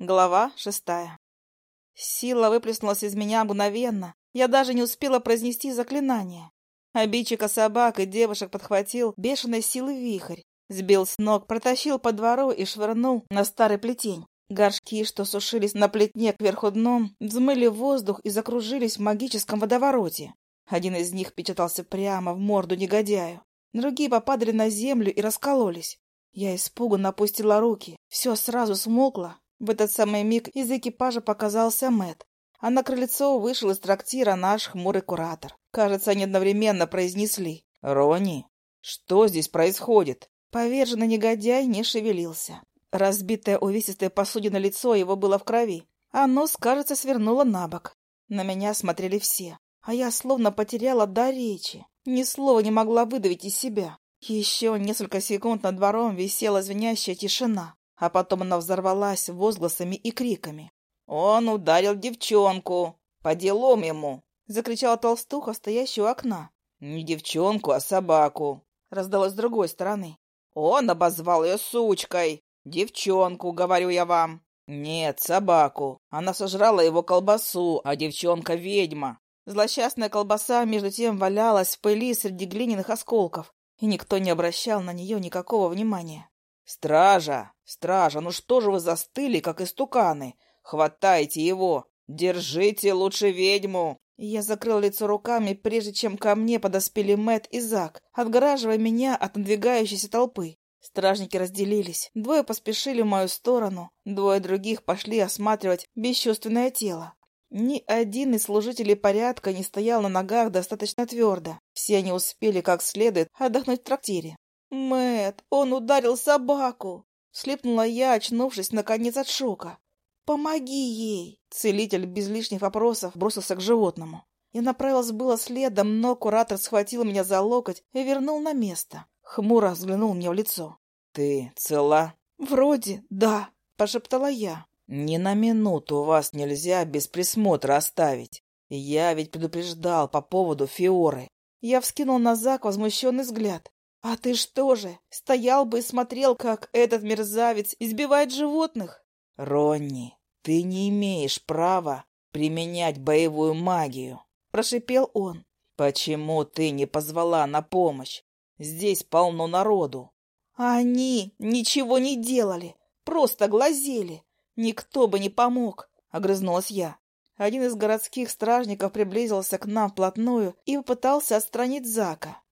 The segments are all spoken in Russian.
Глава шестая. Сила выплеснулась из меня мгновенно. Я даже не успела произнести заклинание. Обидчика собак и девушек подхватил бешеной силы вихрь. Сбил с ног, протащил по двору и швырнул на старый плетень. Горшки, что сушились на плетне кверху дном, взмыли воздух и закружились в магическом водовороте. Один из них печатался прямо в морду негодяю. Другие попадали на землю и раскололись. Я испуганно опустила руки. Все сразу смолкло, в этот самый миг из экипажа показался Мэт, а на крыльцо вышел из трактира наш хмурый куратор. Кажется, они одновременно произнесли «Рони, что здесь происходит?» Поверженный негодяй не шевелился. Разбитое увесистое посудино лицо его было в крови, а нос, кажется, свернуло на бок. На меня смотрели все, а я словно потеряла до речи. Ни слова не могла выдавить из себя. Еще несколько секунд над двором висела звенящая тишина а потом она взорвалась возгласами и криками. «Он ударил девчонку! По делам ему!» — закричала толстуха, стоящая у окна. «Не девчонку, а собаку!» — раздалось с другой стороны. «Он обозвал ее сучкой! Девчонку, говорю я вам!» «Нет, собаку. Она сожрала его колбасу, а девчонка — ведьма». Злосчастная колбаса между тем валялась в пыли среди глиняных осколков, и никто не обращал на нее никакого внимания. «Стража! Стража, ну что же вы застыли, как истуканы? Хватайте его! Держите лучше ведьму!» Я закрыл лицо руками, прежде чем ко мне подоспели Мэт и Зак, отгораживая меня от надвигающейся толпы. Стражники разделились. Двое поспешили в мою сторону, двое других пошли осматривать бесчувственное тело. Ни один из служителей порядка не стоял на ногах достаточно твердо. Все они успели как следует отдохнуть в трактире. Мэт, он ударил собаку!» Слепнула я, очнувшись, наконец, от шока. «Помоги ей!» Целитель без лишних вопросов бросился к животному. Я направилась было следом, но куратор схватил меня за локоть и вернул на место. Хмуро взглянул мне в лицо. «Ты цела?» «Вроде, да», — пошептала я. «Ни на минуту вас нельзя без присмотра оставить. Я ведь предупреждал по поводу Фиоры». Я вскинул на Зак возмущенный взгляд. «А ты что же, стоял бы и смотрел, как этот мерзавец избивает животных?» «Ронни, ты не имеешь права применять боевую магию», — прошипел он. «Почему ты не позвала на помощь? Здесь полно народу». «Они ничего не делали, просто глазели. Никто бы не помог», — огрызнулась я. Один из городских стражников приблизился к нам вплотную и попытался отстранить Зака.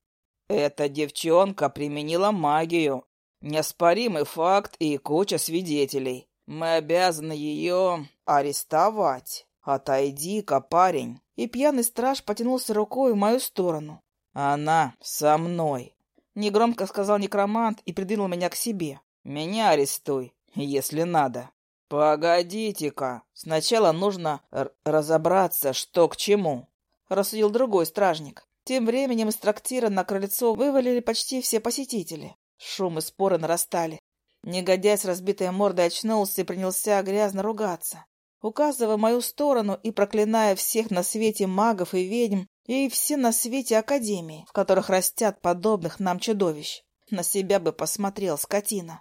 Эта девчонка применила магию. Неоспоримый факт и куча свидетелей. Мы обязаны ее арестовать. Отойди-ка, парень. И пьяный страж потянулся рукой в мою сторону. Она со мной. Негромко сказал некромант и придвинул меня к себе. Меня арестуй, если надо. Погодите-ка. Сначала нужно разобраться, что к чему. Рассудил другой стражник. Тем временем из трактира на крыльцо вывалили почти все посетители. Шум и споры нарастали. Негодяй с разбитой мордой очнулся и принялся грязно ругаться, указывая мою сторону и проклиная всех на свете магов и ведьм, и все на свете академии, в которых растят подобных нам чудовищ. На себя бы посмотрел, скотина.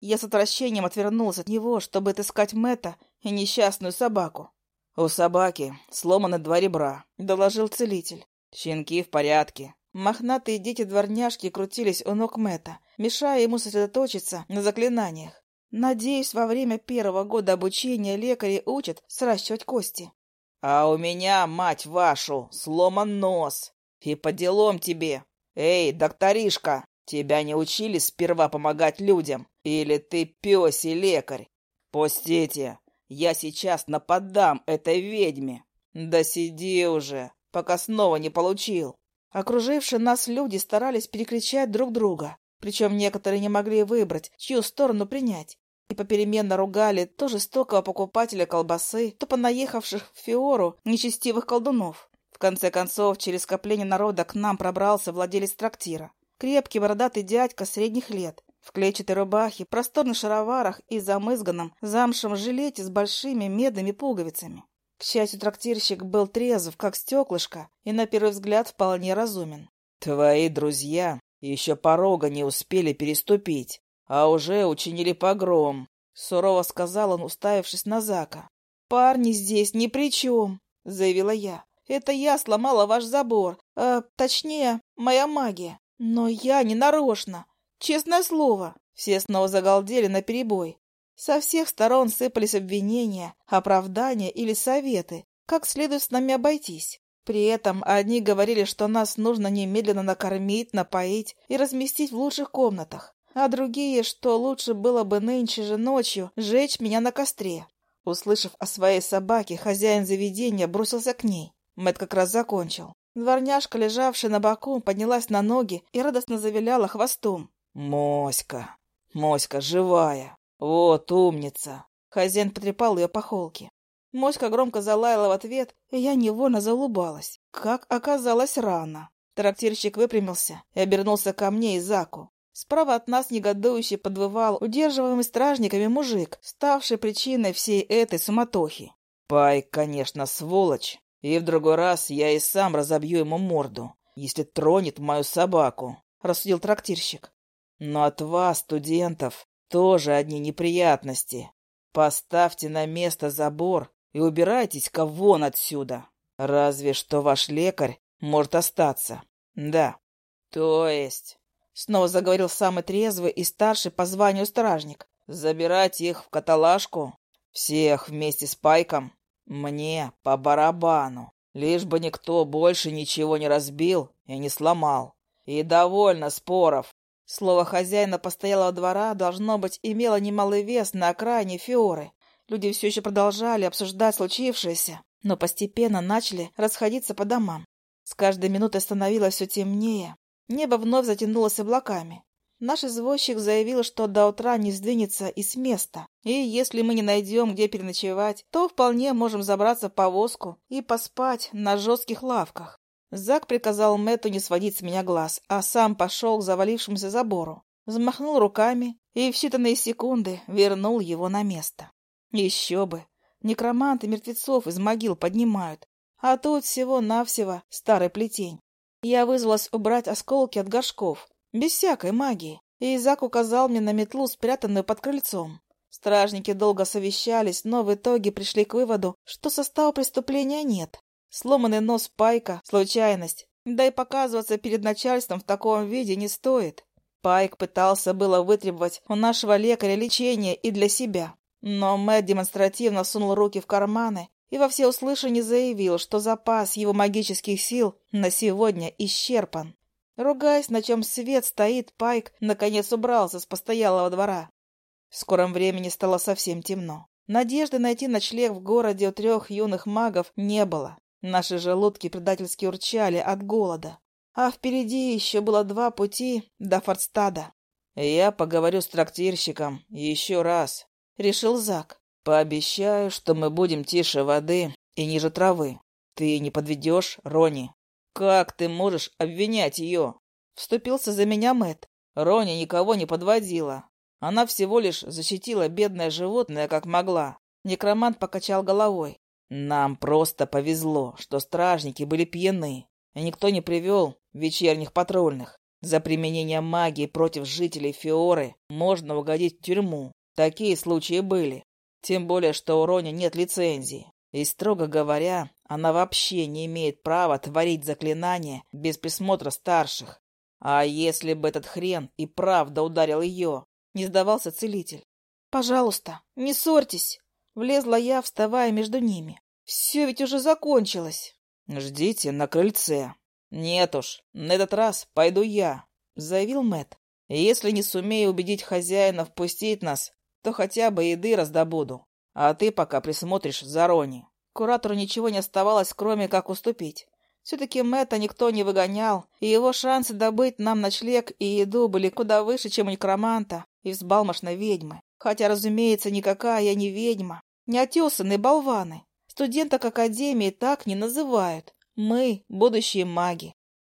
Я с отвращением отвернулся от него, чтобы отыскать Мэтта и несчастную собаку. — У собаки сломаны два ребра, — доложил целитель. Щенки в порядке. Мохнатые дети-дворняжки крутились у ног Мэтта, мешая ему сосредоточиться на заклинаниях. Надеюсь, во время первого года обучения лекари учат сращивать кости. А у меня, мать вашу, сломан нос. И по делам тебе. Эй, докторишка, тебя не учили сперва помогать людям? Или ты пёсий лекарь? Пустите, я сейчас нападам этой ведьме. Да сиди уже, пока снова не получил. Окружившие нас люди старались перекричать друг друга, причем некоторые не могли выбрать, чью сторону принять, и попеременно ругали то жестокого покупателя колбасы, то понаехавших в Фиору нечестивых колдунов. В конце концов, через скопление народа к нам пробрался владелец трактира. Крепкий бородатый дядька средних лет, в клетчатой рубахе, просторных шароварах и замызганном замшем жилете с большими медными пуговицами. К счастью, трактирщик был трезв, как стеклышко, и на первый взгляд вполне разумен. «Твои друзья еще порога не успели переступить, а уже учинили погром. Сурово сказал он, уставившись на Зака. «Парни здесь ни при чем», — заявила я. «Это я сломала ваш забор. Э, точнее, моя магия. Но я не нарочно. Честное слово». Все снова загалдели наперебой. Со всех сторон сыпались обвинения, оправдания или советы, как следует с нами обойтись. При этом одни говорили, что нас нужно немедленно накормить, напоить и разместить в лучших комнатах а другие, что лучше было бы нынче же ночью сжечь меня на костре. Услышав о своей собаке, хозяин заведения бросился к ней. Мэт как раз закончил. Дворняжка, лежавшая на боку, поднялась на ноги и радостно завиляла хвостом. «Моська! Моська живая! Вот умница!» Хозяин потрепал ее по холке. Моська громко залаяла в ответ, и я невольно заулыбалась. Как оказалось, рано. Трактирщик выпрямился и обернулся ко мне и Заку. Справа от нас негодующе подвывал удерживаемый стражниками мужик, ставший причиной всей этой суматохи. Пайк, конечно, сволочь, и в другой раз я и сам разобью ему морду, если тронет мою собаку, — рассудил трактирщик. Но от вас, студентов, тоже одни неприятности. Поставьте на место забор и убирайтесь-ка вон отсюда. Разве что ваш лекарь может остаться. Да. То есть... Снова заговорил самый трезвый и старший по званию стражник. «Забирать их в каталажку? Всех вместе с Пайком? Мне по барабану. Лишь бы никто больше ничего не разбил и не сломал. И довольно споров». Слово хозяина постоялого двора, должно быть, имело немалый вес на окраине Фиоры. Люди все еще продолжали обсуждать случившееся, но постепенно начали расходиться по домам. С каждой минутой становилось все темнее, Небо вновь затянулось облаками. Наш извозчик заявил, что до утра не сдвинется и с места. И если мы не найдем, где переночевать, то вполне можем забраться в повозку и поспать на жестких лавках. Зак приказал Мэтту не сводить с меня глаз, а сам пошел к завалившемуся забору. Взмахнул руками и в считанные секунды вернул его на место. Еще бы! Некроманты мертвецов из могил поднимают, а тут всего-навсего старый плетень. Я вызвалась убрать осколки от горшков, без всякой магии, и Изак указал мне на метлу, спрятанную под крыльцом. Стражники долго совещались, но в итоге пришли к выводу, что состава преступления нет. Сломанный нос Пайка — случайность, да и показываться перед начальством в таком виде не стоит. Пайк пытался было вытребовать у нашего лекаря лечение и для себя, но Мэтт демонстративно сунул руки в карманы и во всеуслышание заявил, что запас его магических сил на сегодня исчерпан. Ругаясь, на чем свет стоит, Пайк наконец убрался с постоялого двора. В скором времени стало совсем темно. Надежды найти ночлег в городе у трех юных магов не было. Наши желудки предательски урчали от голода. А впереди еще было два пути до Фордстада. «Я поговорю с трактирщиком еще раз», — решил Зак. Пообещаю, что мы будем тише воды и ниже травы. Ты не подведешь, Рони? Как ты можешь обвинять ее? Вступился за меня Мэт. Рони никого не подводила. Она всего лишь защитила бедное животное, как могла. Некромант покачал головой. Нам просто повезло, что стражники были пьяны, и никто не привел вечерних патрульных. За применение магии против жителей Фиоры можно угодить в тюрьму. Такие случаи были. Тем более, что у Рони нет лицензии. И, строго говоря, она вообще не имеет права творить заклинания без присмотра старших. А если бы этот хрен и правда ударил ее? Не сдавался целитель. «Пожалуйста, не ссорьтесь!» Влезла я, вставая между ними. «Все ведь уже закончилось!» «Ждите на крыльце!» «Нет уж, на этот раз пойду я», — заявил Мэт. «Если не сумею убедить хозяина впустить нас, то хотя бы еды раздобуду. А ты пока присмотришь за Рони. Куратору ничего не оставалось, кроме как уступить. Все-таки Мэтта никто не выгонял, и его шансы добыть нам ночлег и еду были куда выше, чем у некроманта и взбалмошной ведьмы. Хотя, разумеется, никакая я не ведьма. Неотесанные болваны. Студенток Академии так не называют. Мы — будущие маги.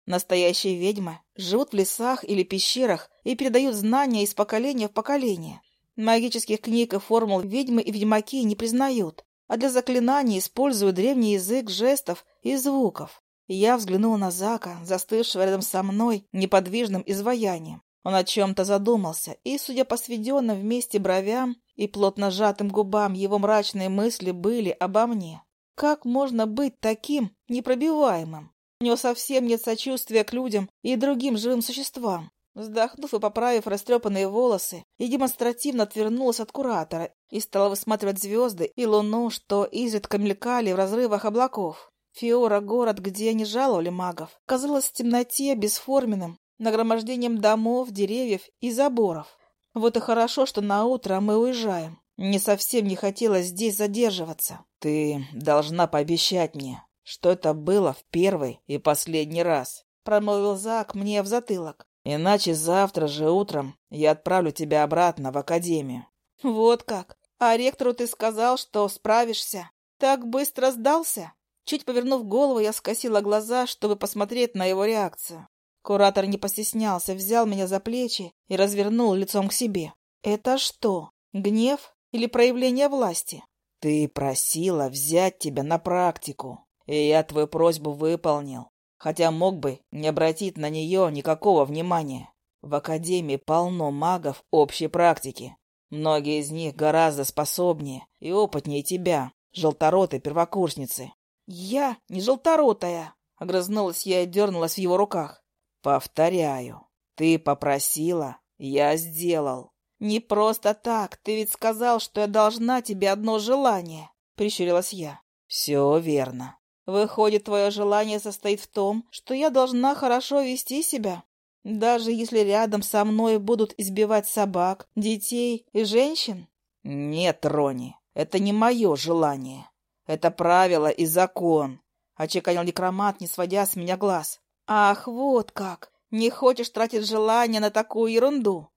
Настоящие ведьмы живут в лесах или пещерах и передают знания из поколения в поколение. Магических книг и формул ведьмы и ведьмаки не признают, а для заклинаний используют древний язык жестов и звуков. Я взглянула на Зака, застывшего рядом со мной неподвижным изваянием. Он о чем-то задумался, и, судя по сведенным вместе бровям и плотно сжатым губам его мрачные мысли были обо мне. Как можно быть таким непробиваемым? У него совсем нет сочувствия к людям и другим живым существам. Вздохнув и поправив растрепанные волосы, я демонстративно отвернулась от куратора и стала высматривать звезды и луну, что изредка мелькали в разрывах облаков. Фиора — город, где они жаловали магов, казалось в темноте бесформенным, нагромождением домов, деревьев и заборов. Вот и хорошо, что на утро мы уезжаем. Не совсем не хотелось здесь задерживаться. Ты должна пообещать мне, что это было в первый и последний раз, промолвил Зак мне в затылок. Иначе завтра же утром я отправлю тебя обратно в академию. Вот как? А ректору ты сказал, что справишься? Так быстро сдался? Чуть повернув голову, я скосила глаза, чтобы посмотреть на его реакцию. Куратор не постеснялся, взял меня за плечи и развернул лицом к себе. «Это что, гнев или проявление власти?» «Ты просила взять тебя на практику, и я твою просьбу выполнил, хотя мог бы не обратить на нее никакого внимания. В Академии полно магов общей практики. Многие из них гораздо способнее и опытнее тебя, желторотой первокурсницы. «Я не желторотая!» — огрызнулась я и дернулась в его руках. «Повторяю, ты попросила, я сделал». «Не просто так, ты ведь сказал, что я должна тебе одно желание», — прищурилась я. «Все верно. Выходит, твое желание состоит в том, что я должна хорошо вести себя, даже если рядом со мной будут избивать собак, детей и женщин?» «Нет, Рони, это не мое желание. Это правило и закон, — очеканил некромат, не сводя с меня глаз. Ах, вот как! Не хочешь тратить желание на такую ерунду?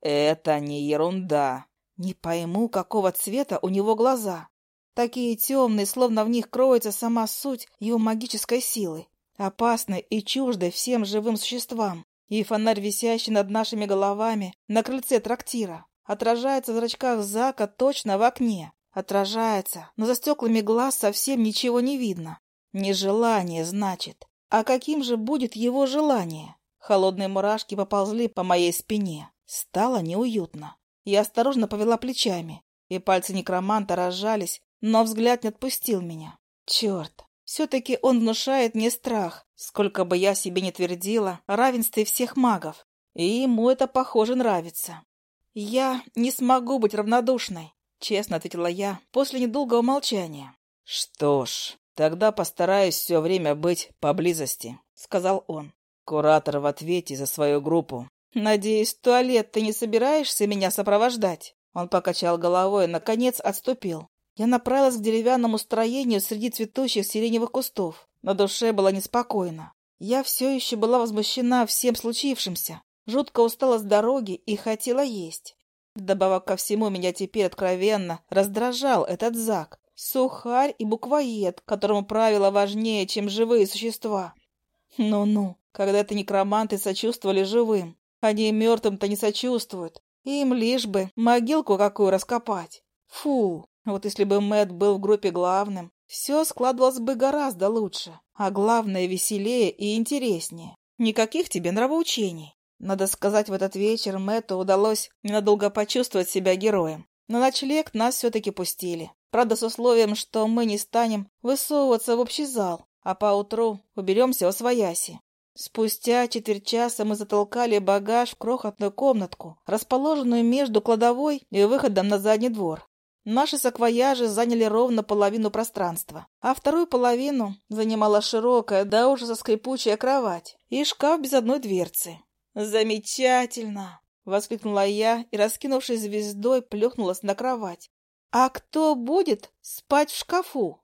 Это не ерунда. Не пойму, какого цвета у него глаза. Такие темные, словно в них кроется сама суть его магической силы, опасной и чуждой всем живым существам. И фонарь, висящий над нашими головами на крыльце трактира, отражается в зрачках Зака точно в окне. Отражается, но за стеклами глаз совсем ничего не видно. Нежелание, значит. А каким же будет его желание? Холодные мурашки поползли по моей спине. Стало неуютно. Я осторожно повела плечами, и пальцы некроманта разжались, но взгляд не отпустил меня. Черт, все-таки он внушает мне страх, сколько бы я себе не твердила о равенстве всех магов. И ему это, похоже, нравится. Я не смогу быть равнодушной. Честно ответила я после недолгого молчания. «Что ж, тогда постараюсь все время быть поблизости», — сказал он. Куратор в ответе за свою группу. «Надеюсь, в туалет ты не собираешься меня сопровождать?» Он покачал головой и, наконец, отступил. Я направилась к деревянному строению среди цветущих сиреневых кустов. На душе было неспокойно. Я все еще была возмущена всем случившимся. Жутко устала с дороги и хотела есть. Вдобавок ко всему, меня теперь откровенно раздражал этот Зак. Сухарь и буквоед, которому правила важнее, чем живые существа. Ну-ну, когда-то некроманты сочувствовали живым. Они мертвым-то не сочувствуют. Им лишь бы могилку какую раскопать. Фу, вот если бы Мэт был в группе главным, все складывалось бы гораздо лучше. А главное, веселее и интереснее. Никаких тебе нравоучений. Надо сказать, в этот вечер Мэтту удалось ненадолго почувствовать себя героем. На ночлег нас все-таки пустили. Правда, с условием, что мы не станем высовываться в общий зал, а поутру уберемся во свояси. Спустя четверть часа мы затолкали багаж в крохотную комнатку, расположенную между кладовой и выходом на задний двор. Наши саквояжи заняли ровно половину пространства, а вторую половину занимала широкая, да ужаса скрипучая кровать и шкаф без одной дверцы. «Замечательно!» — воскликнула я и, раскинувшись звездой, плюхнулась на кровать. «А кто будет спать в шкафу?»